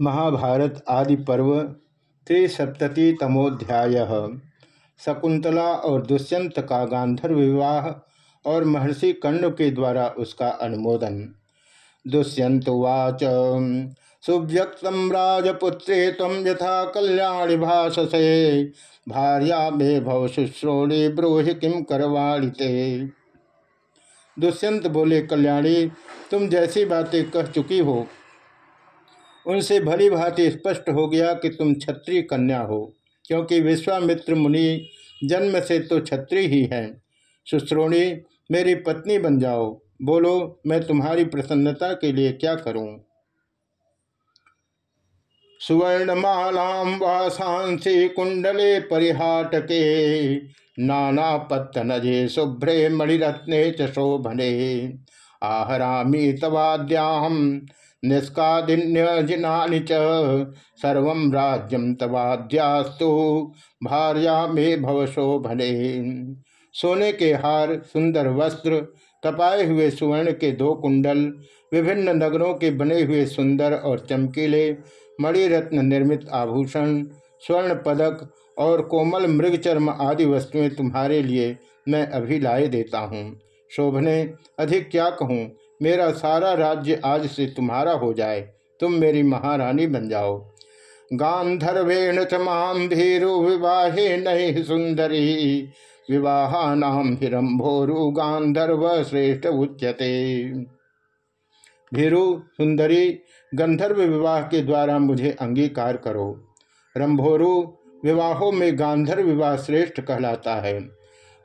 महाभारत आदि पर्व त्रिसप्ततितमोध्याय। शकुंतला और दुष्यंत का गांधर्व विवाह और महर्षि कर्ण के द्वारा उसका अनुमोदन। दुष्यंत दुष्यंतवाच सुव्यक्त राजपुत्रे तम यथा कल्याणी भाषसे भार्या मे भव शुश्रोणी ब्रूहि किम करवाणी दुष्यंत बोले, कल्याणी, तुम जैसी बातें कह चुकी हो उनसे भली भांति स्पष्ट हो गया कि तुम क्षत्रिय कन्या हो, क्योंकि विश्वामित्र मुनि जन्म से तो क्षत्रिय ही हैं। सुश्रोणी, मेरी पत्नी बन जाओ। बोलो, मैं तुम्हारी प्रसन्नता के लिए क्या करूँ? सुवर्णमालां वासांसी कुंडले परिहाटके, नाना पत्तनजे शुभ्रे मणिरत्ने च शोभने। आहरामी तवाद्याहम निष्कादिन्यजिनानि च सर्व राज्यम तवाद्यास्तु। भार्या में भवशोभने सोने के हार, सुंदर वस्त्र, तपाए हुए सुवर्ण के दो कुंडल, विभिन्न नगरों के बने हुए सुंदर और चमकीले, मणिरत्न निर्मित आभूषण, स्वर्ण पदक और कोमल मृगचर्म आदि वस्तुएँ तुम्हारे लिए मैं अभी लाए देता हूँ। शोभने, अधिक क्या कहूँ? मेरा सारा राज्य आज से तुम्हारा हो जाए। तुम मेरी महारानी बन जाओ। गांधर्वेण च माम भीरु विवाहे नहीं सुंदरी। विवाहानाम हिरंभोरु गांधर्व श्रेष्ठ उच्यते। भीरु, सुंदरी, गंधर्व विवाह के द्वारा मुझे अंगीकार करो। रंभोरु, विवाहों में गांधर्व विवाह श्रेष्ठ कहलाता है।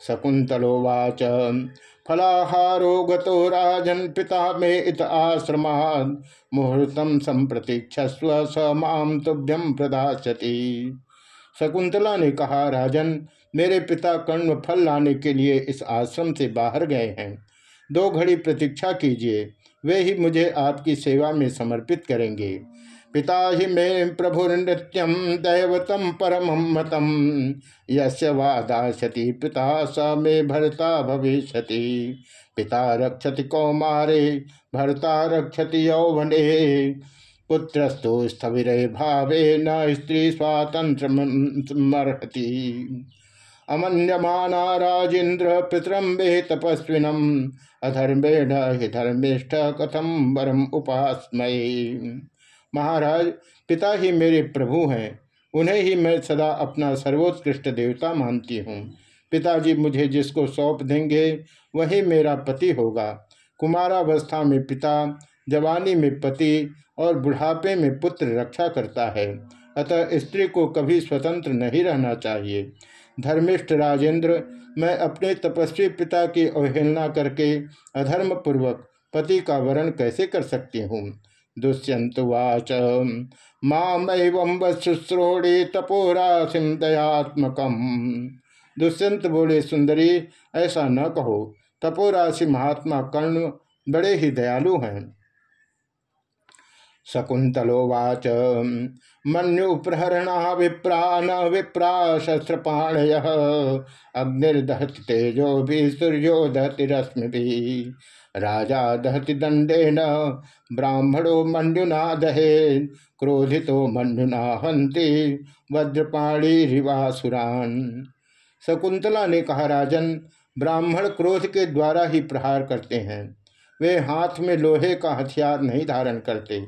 शकुंतलोवाच फलाहारो गतो राजन पिता मे इत आश्रमा मुहूर्तम संप्रतीक्षस्व स माम तुभ्यम प्रदाशति शकुंतला ने कहा, राजन, मेरे पिता कर्ण फल लाने के लिए इस आश्रम से बाहर गए हैं। दो घड़ी प्रतीक्षा कीजिए, वे ही मुझे आपकी सेवा में समर्पित करेंगे। पिता ही मे प्रभुर्नृत्यम दैवतम परम मतम यदाशति पिता, स मे भरता भविष्य पिता रक्षति कौमारे, भरता रक्षति यौवने। पुत्रस्तु स्थविर भावे, न स्त्री स्वातंत्र मर्हति अमन्यमाना राजेन्द्र पितरम वे अधर्मेण हि धर्मिष्ठ कथम वरम उपासमय महाराज, पिता ही मेरे प्रभु हैं। उन्हें ही मैं सदा अपना सर्वोत्कृष्ट देवता मानती हूँ। पिताजी मुझे जिसको सौंप देंगे, वही मेरा पति होगा। कुमारावस्था में पिता, जवानी में पति और बुढ़ापे में पुत्र रक्षा करता है। अतः स्त्री को कभी स्वतंत्र नहीं रहना चाहिए। धर्मिष्ठ राजेंद्र, मैं अपने तपस्वी पिता की अवहेलना करके अधर्म पूर्वक पति का वरण कैसे कर सकती हूँ? दुष्यंतवाच माम शुश्रोणी सिम दयात्मक दुष्यंत बोले, सुंदरी, ऐसा न कहो तपोराशि महात्मा कर्ण बड़े ही दयालु हैं। शकुंतलोवाच। मनु प्रहरणा विप्रा न विप्रा शस्त्रपाणय। अग्निर्दहति तेजो भी सूर्यो दहति रश्मि भी राजा दहति दंडेन ब्राह्मणो मनुना दहे क्रोधितो मनुना हंति वज्रपाणी रिवासुरान। शकुंतला ने कहा, राजन, ब्राह्मण क्रोध के द्वारा ही प्रहार करते हैं। वे हाथ में लोहे का हथियार नहीं धारण करते।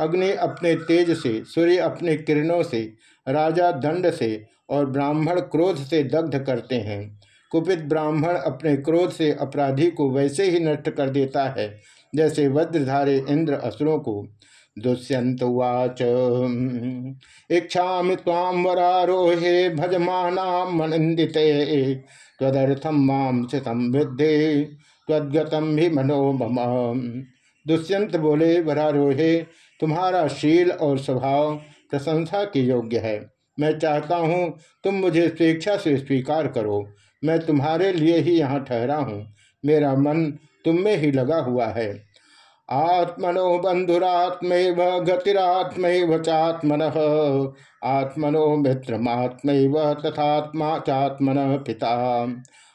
अग्नि अपने तेज से, सूर्य अपने किरणों से, राजा दंड से और ब्राह्मण क्रोध से दग्ध करते हैं। कुपित ब्राह्मण अपने क्रोध से अपराधी को वैसे ही नष्ट कर देता है, जैसे वज्रधारे इंद्र असुरों को। दुष्यंत उवाच इच्छा ताम वरारोहे भजमाना मनिंदिते तदर्थम माम चितम विद्धे तद्गतम भी मनोमम दुष्यंत बोले, वरारोहे तुम्हारा शील और स्वभाव प्रशंसा के योग्य है। मैं चाहता हूँ तुम मुझे स्वेच्छा से स्वीकार करो। मैं तुम्हारे लिए ही यहाँ ठहरा हूँ। मेरा मन तुम में ही लगा हुआ है। आत्मनो बंधुरात्म गतिरात्म चात्मन। आत्मनो मित्रमात्म तथात्मा चात्मन पिता।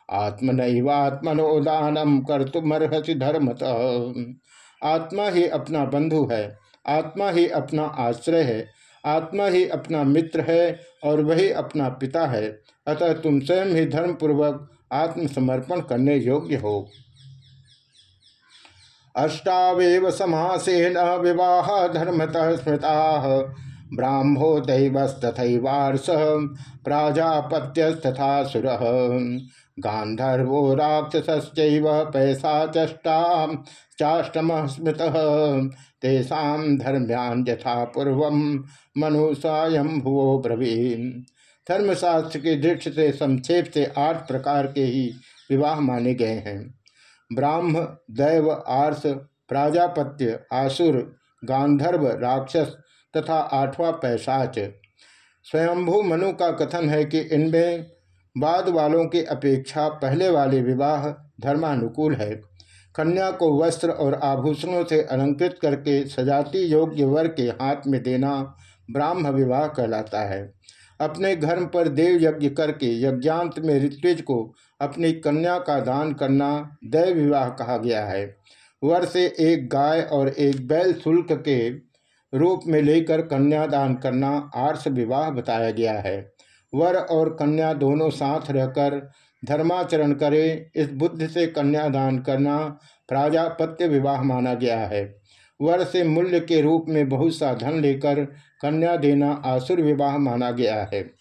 आत्मनैवात्मनो दानम कर तुमर्हसी धर्मत। आत्मा ही अपना बंधु है। आत्मा ही अपना आश्रय है, आत्मा ही अपना मित्र है और वही अपना पिता है। अतः तुम स्वयं ही धर्म पूर्वक आत्मसमर्पण करने योग्य हो। अष्टावेव समासेन विवाह धर्मतः स्मृता, ब्राह्मो दैवस्तथैवार्ष, प्राजापत्यस्तथा सुर। गांधर्वो राक्षस पैसा चष्टा चाष्टम स्मृत। तेषा धर्म्यान यथा पूर्व मनुषायम भुवो ब्रवीन धर्मशास्त्र के दृष्टि से संक्षेप से आठ प्रकार के ही विवाह माने गए हैं। ब्राह्म, दैव आर्स प्राजापत्य, आसुर गांधर्व राक्षस तथा आठवां पैशाच स्वयंभू मनु का कथन है कि इनमें बाद वालों की अपेक्षा पहले वाले विवाह धर्मानुकूल है। कन्या को वस्त्र और आभूषणों से अलंकृत करके सजाती योग्य वर के हाथ में देना ब्राह्म विवाह कहलाता है। अपने घर पर देव यज्ञ करके यज्ञांत में ऋत्विज को अपनी कन्या का दान करना दैव विवाह कहा गया है। वर से एक गाय और एक बैल शुल्क के रूप में लेकर कन्यादान करना आर्ष विवाह बताया गया है। वर और कन्या दोनों साथ रहकर धर्माचरण करें। इस बुद्ध से कन्यादान करना प्राजापत्य विवाह माना गया है। वर से मूल्य के रूप में बहुत सा धन लेकर कन्या देना आसुर विवाह माना गया है।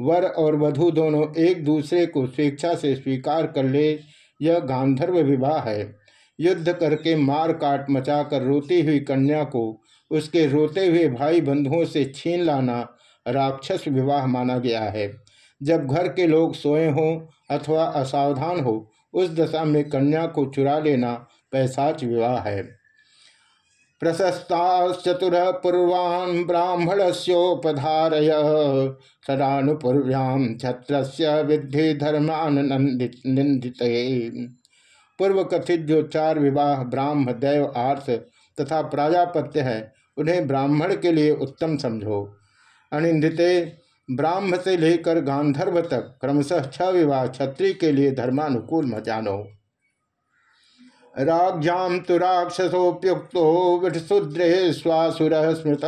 वर और वधु दोनों एक दूसरे को स्वेच्छा से स्वीकार कर ले, यह गांधर्व विवाह है। युद्ध करके मार काट मचाकर रोती हुई कन्या को उसके रोते हुए भाई बंधुओं से छीन लाना राक्षस विवाह माना गया है। जब घर के लोग सोए हों अथवा असावधान हो, उस दशा में कन्या को चुरा लेना पैसाच विवाह है। प्रशस्ताश्चतुर पूर्वान् ब्राह्मणस्योपधारय। सदानुपूर्व्याम छत्र विद्धि धर्मान निंदित पूर्व कथित जो चार विवाह ब्राह्म, दैव आर्थ तथा प्राजापत्य है, उन्हें ब्राह्मण के लिए उत्तम समझो। अनिंदिते ब्राह्म से लेकर गांधर्व तक, क्रमशः छह विवाह क्षत्रिय के लिए धर्मानुकूल मचानो राज्ञाम तो राक्षसोप्युक्तो विठशूद्रे स्वासुर स्मृत।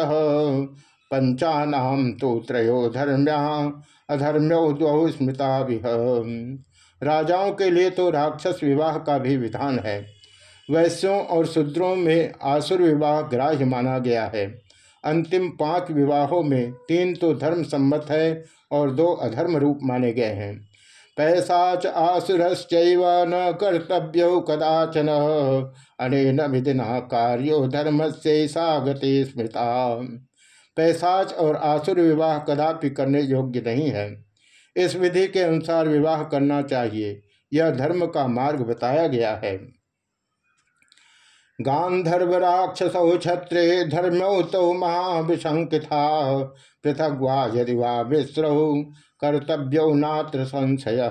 पंचानाम तो त्रयो धर्म्या, अधर्म्यो द्वौ स्मृता राजाओं के लिए तो राक्षस विवाह का भी विधान है। वैश्यों और शूद्रों में आसुर विवाह ग्राह्य माना गया है। अंतिम पाँच विवाहों में तीन तो धर्म सम्मत है और दो अधर्म रूप माने गए हैं। पैसाच आसुरश्च न कर्तव्य कदाचन, अनेन विधिना कार्यो धर्म से सागते स्मृता। पैसाच और आसुर विवाह कदापि करने योग्य नहीं है। इस विधि के अनुसार विवाह करना चाहिए। यह धर्म का मार्ग बताया गया है। गांधर्व राक्षसौ छत्रे धर्मौ तो महाभिशंकिता पृथक यदि वा विश्रौ कर्तव्य नात्र संशय।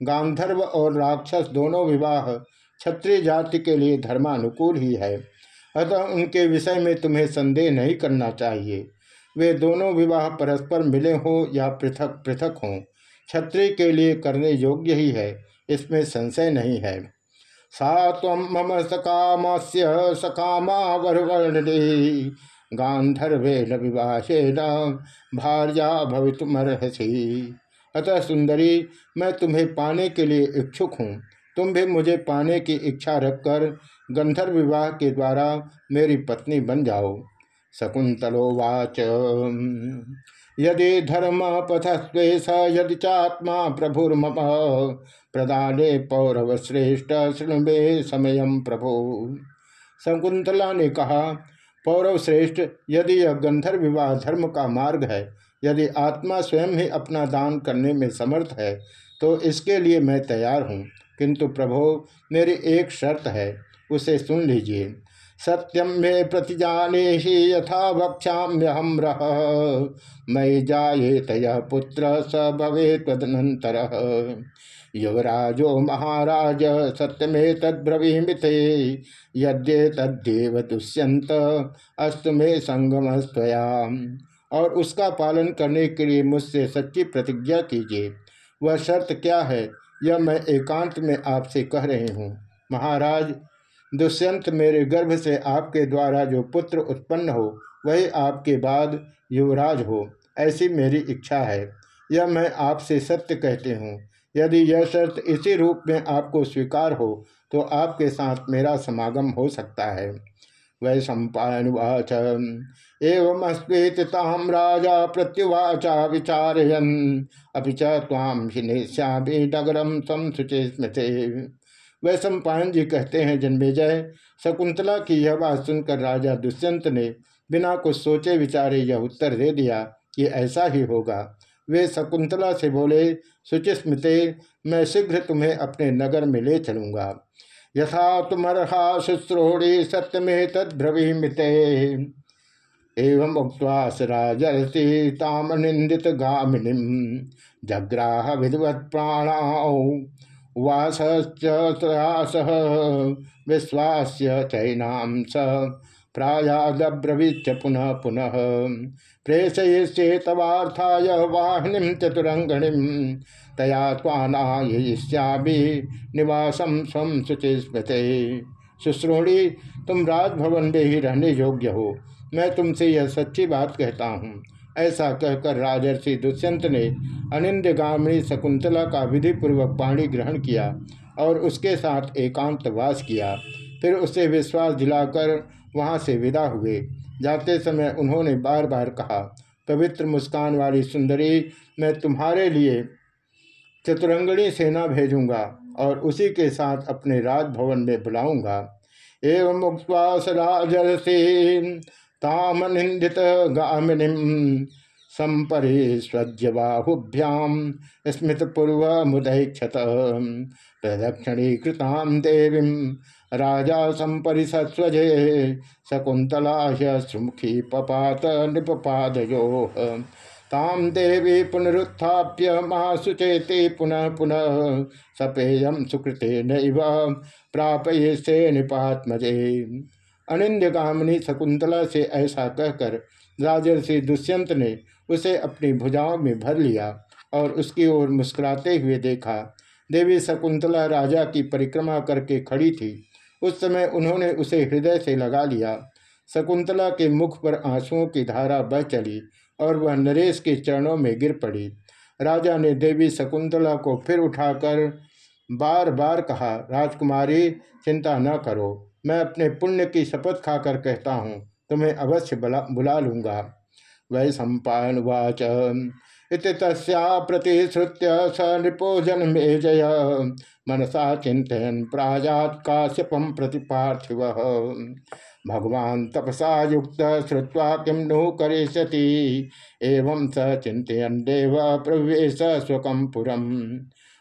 गांधर्व और राक्षस दोनों विवाह क्षत्रिय जाति के लिए धर्मानुकूल ही है। अतः उनके विषय में तुम्हें संदेह नहीं करना चाहिए। वे दोनों विवाह परस्पर मिले हों या पृथक पृथक हों, क्षत्रिय के लिए करने योग्य ही है, इसमें संशय नहीं है। सा तम मम सकामा वरवर्णी गांधर्वेण विवाहेन भार्या भवितुमर्हसी। अतः सुंदरी मैं तुम्हें पाने के लिए इच्छुक हूँ। तुम भी मुझे पाने की इच्छा रखकर गंधर्व विवाह के द्वारा मेरी पत्नी बन जाओ। शकुंतलोवाच यदि धर्म पथस्वेश यदि चात्मा प्रभुर्म प्रदाने पौरव श्रेष्ठ शृणुबे समय प्रभो। शकुंतला ने कहा पौरव श्रेष्ठ यदि यह गंधर्व विवाह धर्म का मार्ग है, यदि आत्मा स्वयं ही अपना दान करने में समर्थ है तो इसके लिए मैं तैयार हूँ। किंतु प्रभो, मेरी एक शर्त है, उसे सुन लीजिए। सत्यम में प्रतिजाने ही यथा वक्षाम्यहम रह मई जाये तय पुत्र, स भवे तदनंतर युवराजो महाराज सत्यमे तद्रवीमिते यद्ये तद्देव दुष्यंत अस्त में संगमस्तया और उसका पालन करने के लिए मुझसे सच्ची प्रतिज्ञा कीजिए। वह शर्त क्या है, यह मैं एकांत में आपसे कह रही हूँ। महाराज दुष्यंत मेरे गर्भ से आपके द्वारा जो पुत्र उत्पन्न हो, वही आपके बाद युवराज हो। ऐसी मेरी इच्छा है। यह मैं आपसे सत्य कहते हूँ। यदि यह शर्त इसी रूप में आपको स्वीकार हो तो आपके साथ मेरा समागम हो सकता है। वै सम्पावाच एवं अस्म राजा प्रत्युवाचा विचारयन। अभी चाम हिनेश्यामी नगरम समसुचे स्मृति वै सम्पायन जी कहते हैं जन्मेजय शकुंतला की यह बात सुनकर राजा दुष्यंत ने बिना कुछ सोचे विचारे यह उत्तर दे दिया कि ऐसा ही होगा। वे शकुंतला से बोले, सुचिस्मृते, मैं शीघ्र तुम्हें अपने नगर में ले चलूँगा। यथा तुमर्हा शुश्रोणी सत्यमे तद्रवीमिते एवं उक्वास राजर्षि ताम निंदित गामिनी जग्राह विधवत प्राणाओ वास विश्वास्य चैनाम स प्रायादब्रवीच पुनः पुनः। प्रेषयिष्ये तवार्थाय वाहिनी चतुरंगणी तया त्वानायिष्यामि निवासम स्व शुचि स्मृते शुश्रोणी, तुम राजभवन में ही रहने योग्य हो। मैं तुमसे यह सच्ची बात कहता हूँ। ऐसा कहकर राजर्षि दुष्यंत ने अनिंद गामिनी शकुंतला का विधिपूर्वक पाणी ग्रहण किया और उसके साथ एकांत वास किया। फिर उसे विश्वास दिलाकर वहाँ से विदा हुए। जाते समय उन्होंने बार बार कहा, पवित्र मुस्कान वाली सुंदरी, मैं तुम्हारे लिए चतुरंगणी सेना भेजूँगा और उसी के साथ अपने राजभवन में बुलाऊँगा। एवं मुक्वास राजर्षि ताम निंदित गामिनी संपरिस्वज्य बाहुभ्याम स्मृत पूर्व मुदक्षत प्रदक्षिणीकृतां देवी राजा संपरिसस्वजे शकुंतला श्रुमुखी पपात नृपादयो ताम देवी पुनरुत्थाप्य महासुचेते पुनः पुनः सपेयम सुकृते नैव प्रापये से निपात्मजे अनिंद गामिनी शकुंतला से ऐसा कहकर राजर्षि दुष्यंत ने उसे अपनी भुजाओं में भर लिया और उसकी ओर मुस्कुराते हुए देखा। देवी शकुंतला राजा की परिक्रमा करके खड़ी थी। उस समय उन्होंने उसे हृदय से लगा लिया। शकुंतला के मुख पर आंसुओं की धारा बह चली और वह नरेश के चरणों में गिर पड़ी। राजा ने देवी शकुंतला को फिर उठाकर बार बार कहा, राजकुमारी, चिंता न करो। मैं अपने पुण्य की शपथ खाकर कहता हूँ, तुम्हें अवश्य बुला लूँगा। वै सम्पावाच इति प्रतिश्रुत्य स नृपो जन्मे जय मनसा चिंतन प्राजात काश्यपम प्रति पार्थिव। भगवान तपसा युक्त श्रुवा किम नु करिष्यति? एवं स चिंतन देव प्रवेश स्वकम पुरम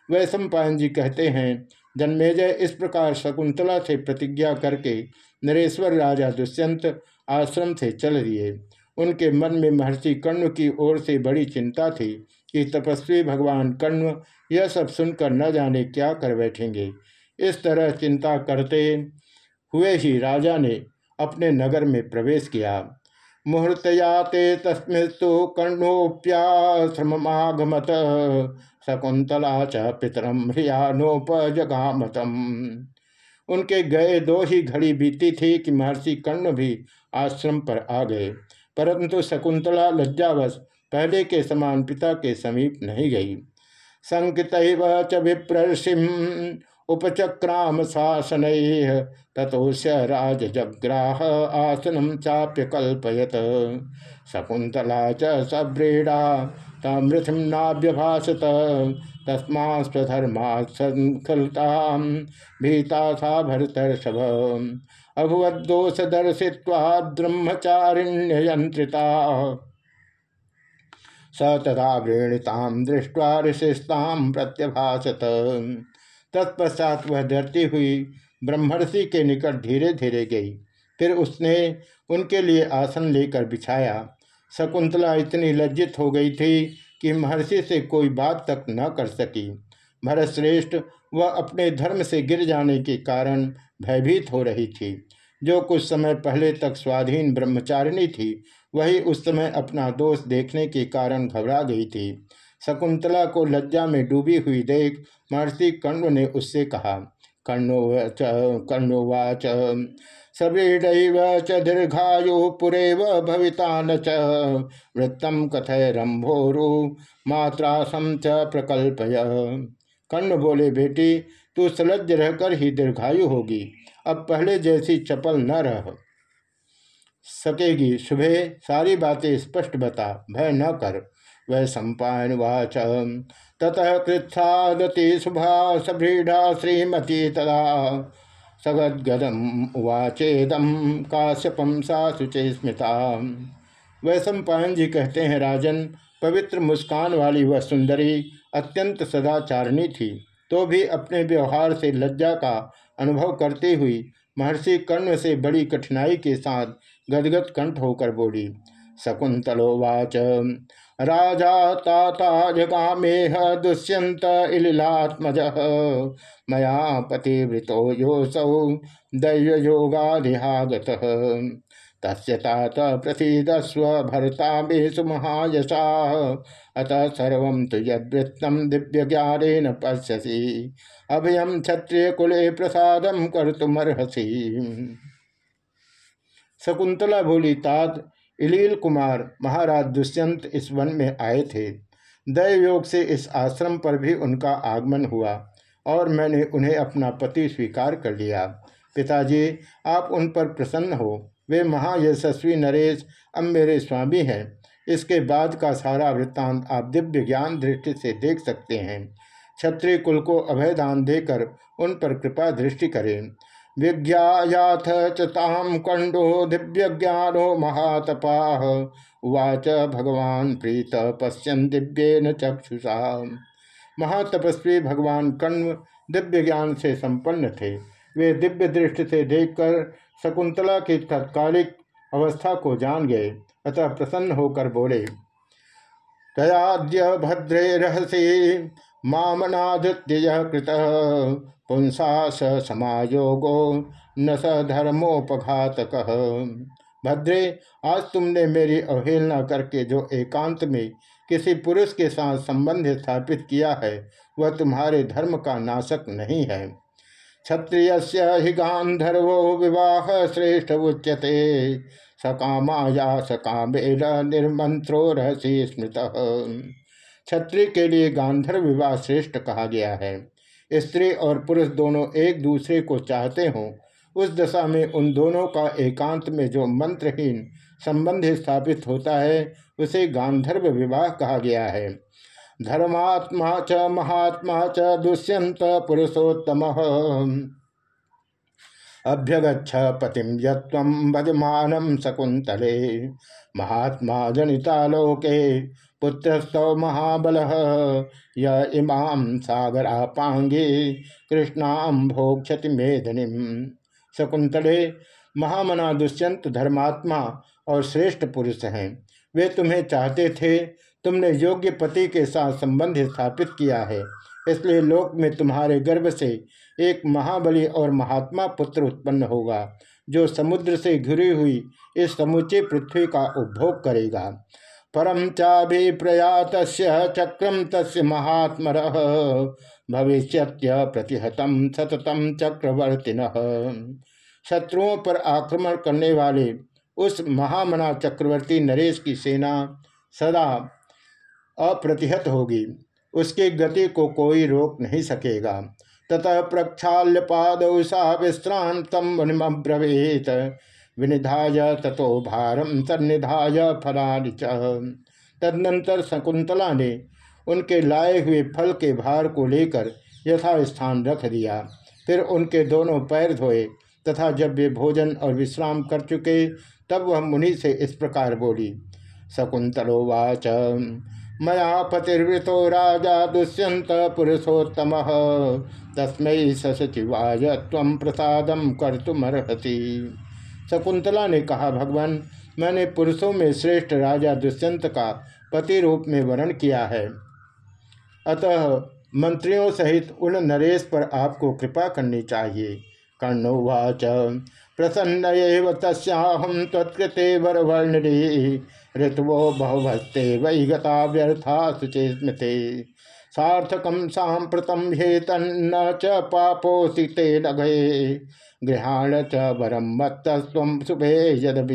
सम्पायन जी कहते हैं जन्मेजय इस प्रकार शकुंतला से प्रतिज्ञा करके नरेश्वर राजा दुष्यंत आश्रम से चल दिए। उनके मन में महर्षि कर्ण की ओर से बड़ी चिंता थी कि तपस्वी भगवान कर्ण यह सब सुनकर न जाने क्या कर बैठेंगे। इस तरह चिंता करते हुए ही राजा ने अपने नगर में प्रवेश किया। मुहूर्तयाते तस्मिस्तु कर्णोप्याश्रमगमत शकुंतला च पितरम ह्रियानोपजगामतम उनके गए दो ही घड़ी बीती थी कि महर्षि कर्ण भी आश्रम पर आ गए। परंतु शकुंतला लज्जावश पहले के समान पिता के समीप नहीं गई। संकित च विप्रषिम उपचक्राम शासन तथोश राजजग्राह आसनम चाप्य कल्पयत शकुंतला च सब्रीड़ा तमृथिम नाभ्यभाषत तस्मा स्वधर्मा संखलता भीता सा भरतर्षभ। अभुवदोष दर्शित्वा ब्रह्मचारिण्ययंत्रिता स तथा वृणीताम दृष्टवा ऋषिस्ताम प्रत्यभाषत तत्पश्चात वह डरती हुई ब्रह्मर्षि के निकट धीरे धीरे गई। फिर उसने उनके लिए आसन लेकर बिछाया। शकुंतला इतनी लज्जित हो गई थी कि महर्षि से कोई बात तक न कर सकी। भरतश्रेष्ठ वह अपने धर्म से गिर जाने के कारण भयभीत हो रही थी। जो कुछ समय पहले तक स्वाधीन ब्रह्मचारिणी थी, वही उस समय अपना दोष देखने के कारण घबरा गई थी। शकुंतला को लज्जा में डूबी हुई देख महर्षि कण्व ने उससे कहा, कर्णोवाच कर्णोवाच, सवीडैव च दीर्घायु पुरेव भविता न वृत्तम कथय रंभोरु मात्रासम च प्रकल्पय कर्ण बोले, बेटी, तू सलज्ज रहकर ही दीर्घायु होगी। अब पहले जैसी चपल न रह। सकेगी, सुबह सारी बातें स्पष्ट बता, भय न कर। वह सम्पायन वाच ततः कृत्सादति शुभा सभ्रीढ़ा श्रीमती तदा सगदगदम उवाचेदम काश्यपम सा शुचे स्मिता। वह सम्पायन जी कहते हैं, राजन, पवित्र मुस्कान वाली वह सुंदरी अत्यंत सदाचारिणी थी। तो भी अपने व्यवहार से लज्जा का अनुभव करती हुई महर्षि कर्ण से बड़ी कठिनाई के साथ गदगद कंठ होकर बोली शकुंतलोवाच राजा ताता जगामेह दुष्यंत इलात्मज मया पतिवृतो योसौ दैवयोगाधिहागत तस्य तात प्रसीदस्व भरता मेषु महायशा। अतः तो यदृत्तम दिव्य ज्ञान पश्यसी। अभयम क्षत्रिय कुले प्रसादम कर शकुंतला बोली, तात इलील कुमार महाराज दुष्यंत इस वन में आए थे। दैवयोग से इस आश्रम पर भी उनका आगमन हुआ और मैंने उन्हें अपना पति स्वीकार कर लिया। पिताजी, आप उन पर प्रसन्न हो। वे महायशस्वी नरेश अब मेरे स्वामी हैं। इसके बाद का सारा वृत्तांत आप दिव्य ज्ञान दृष्टि से देख सकते हैं। क्षत्रिय कुल को अभयदान देकर उन पर कृपा दृष्टि करें। विज्ञायाथ चाम कंडो दिव्य ज्ञानो महातपा। उवाच भगवान प्रीत पश्यन दिव्य न चक्षुषा। महातपस्वी भगवान कण्व दिव्य ज्ञान से संपन्न थे। वे दिव्य दृष्टि से देखकर शकुंतला की तत्कालिक अवस्था को जान गए, अतः प्रसन्न होकर बोले तयाद्य भद्रे रहसी मामनाधृत्य कृत। पुंसा स समायोगो, न स धर्मोपघातक। भद्रे, आज तुमने मेरी अवहेलना करके जो एकांत में किसी पुरुष के साथ संबंध स्थापित किया है, वह तुम्हारे धर्म का नाशक नहीं है। क्षत्रिय हि गांधर्वो विवाह श्रेष्ठ उच्यते सकामाया सकामेल निर्मंत्रो रहसी स्मृत। क्षत्रिय के लिए गांधर्व विवाह श्रेष्ठ कहा गया है। स्त्री और पुरुष दोनों एक दूसरे को चाहते हों, उस दशा में उन दोनों का एकांत में जो मंत्रहीन संबंध स्थापित होता है, उसे गांधर्व विवाह कहा गया है। धर्मात्मा च, महात्मा च, दुष्यंत पुरुषोत्तम। अभ्यगछ पतिम यम भजमान शकुंतले महात्मा जनिता लोके। पुत्रस्तव महाबल य इमाम सागरापांगे कृष्णाम भोक्षति मेधनि शकुंतले महामना दुष्यंत धर्मात्मा और श्रेष्ठ पुरुष हैं। वे तुम्हें चाहते थे, तुमने योग्य पति के साथ संबंध स्थापित किया है। इसलिए लोक में तुम्हारे गर्भ से एक महाबली और महात्मा पुत्र उत्पन्न होगा, जो समुद्र से घिरी हुई इस समुचे पृथ्वी का उपभोग करेगा। परम चाभिप्रयात चक्रम तस् महात्म भविष्य प्रतिहतम सततम चक्रवर्तिन। शत्रुओं पर आक्रमण करने वाले उस महामना चक्रवर्ती नरेश की सेना सदा अप्रतिहत होगी। उसकी गति को कोई रोक नहीं सकेगा। ततः प्रक्षाल्य पाद उषा विश्रांतम वनिम्रवीत विनिधाय तथो भारम तनिधाय फलानि तदनंतर शकुंतला ने उनके लाए हुए फल के भार को लेकर यथा स्थान रख दिया। फिर उनके दोनों पैर धोए तथा जब वे भोजन और विश्राम कर चुके, तब वह मुनि से इस प्रकार बोली, शकुंतलोवाच, मया पतिर्वृतो राजा दुष्यंत पुरुषोत्तम। तस्मै सचिवाय तम प्रसाद कर तुमर्हति शकुंतला ने कहा, भगवान, मैंने पुरुषों में श्रेष्ठ राजा दुष्यंत का पति रूप में वर्ण किया है। अतः मंत्रियों सहित उन नरेश पर आपको कृपा करनी चाहिए। कर्णोवाच, प्रसन्न तस्हम तत्कृते वरवर्णि ऋतवो बहुभस्ते वही गता व्यर्था शुचे स्मृते सार्थकम सांप्रतम हे तन्न च पापोसी ते लगे गृहाण च वरम मत शुभे यद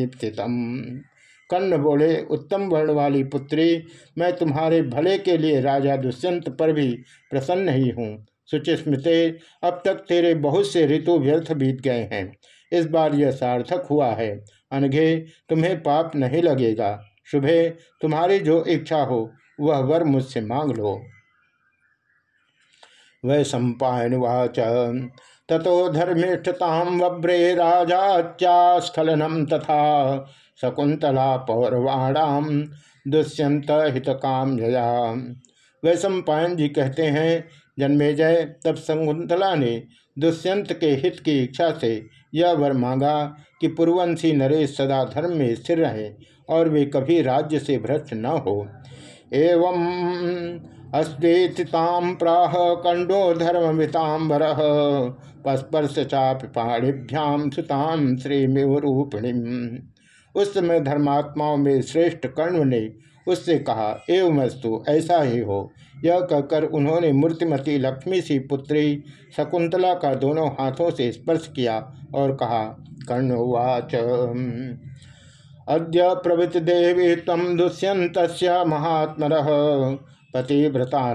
कर्ण बोले, उत्तम वर्ण वाली पुत्री, मैं तुम्हारे भले के लिए राजा दुष्यंत पर भी प्रसन्न ही हूँ। सुचिस्मृते, अब तक तेरे बहुत से ऋतु व्यर्थ बीत गए हैं। इस बार यह सार्थक हुआ है। अनघे, तुम्हें पाप नहीं लगेगा। शुभे, तुम्हारी जो इच्छा हो, वह वर मुझसे मांग लो। वै सम्पावाच ततो धर्मिष्ठताम वब्रे राजास्खलनम तथा शकुंतला पौरवाणाम दुष्यंत हित काम वैश्व पायन जी कहते हैं, जन्मे जय, तब शकुंतला ने दुष्यंत के हित की इच्छा से यह वर मांगा कि पूर्वंशी नरेश सदा धर्म में स्थिर रहे और वे कभी राज्य से भ्रष्ट न हो। एवं अस्वेतिताम प्राह कंडो धर्मवितांबर पस्पर्श चाप पाणिभ्याम सुताम उस समय धर्मात्माओं में श्रेष्ठ कर्ण ने उससे कहा एवं वस्तु ऐसा ही हो। यह कहकर उन्होंने मूर्तिमती लक्ष्मी सी पुत्री शकुंतला का दोनों हाथों से स्पर्श किया और कहा, कर्णवाच। अद्य प्रवृत देवी तम दुष्यंत महात्म पतिव्रता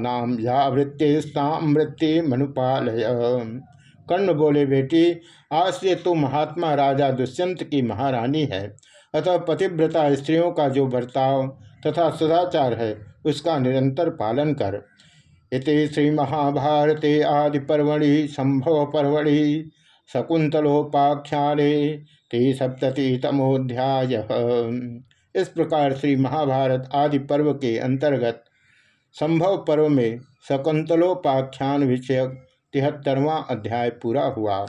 या वृत्तिस्ता वृत्ति मनुपालय कर्ण बोले, बेटी, आज से तू महात्मा राजा दुष्यंत की महारानी है। अतः पतिव्रता स्त्रियों का जो बर्ताव तथा सदाचार है, उसका निरंतर पालन कर। इति श्री महाभारते आदि पर्वणि संभव पर्वणि, शकुंतलोपाख्याने ते सप्ततितमोध्याय इस प्रकार श्री महाभारत आदि पर्व के अंतर्गत संभव पर्व में शकुंतलोपाख्यान विषयक तिहत्तरवां अध्याय पूरा हुआ।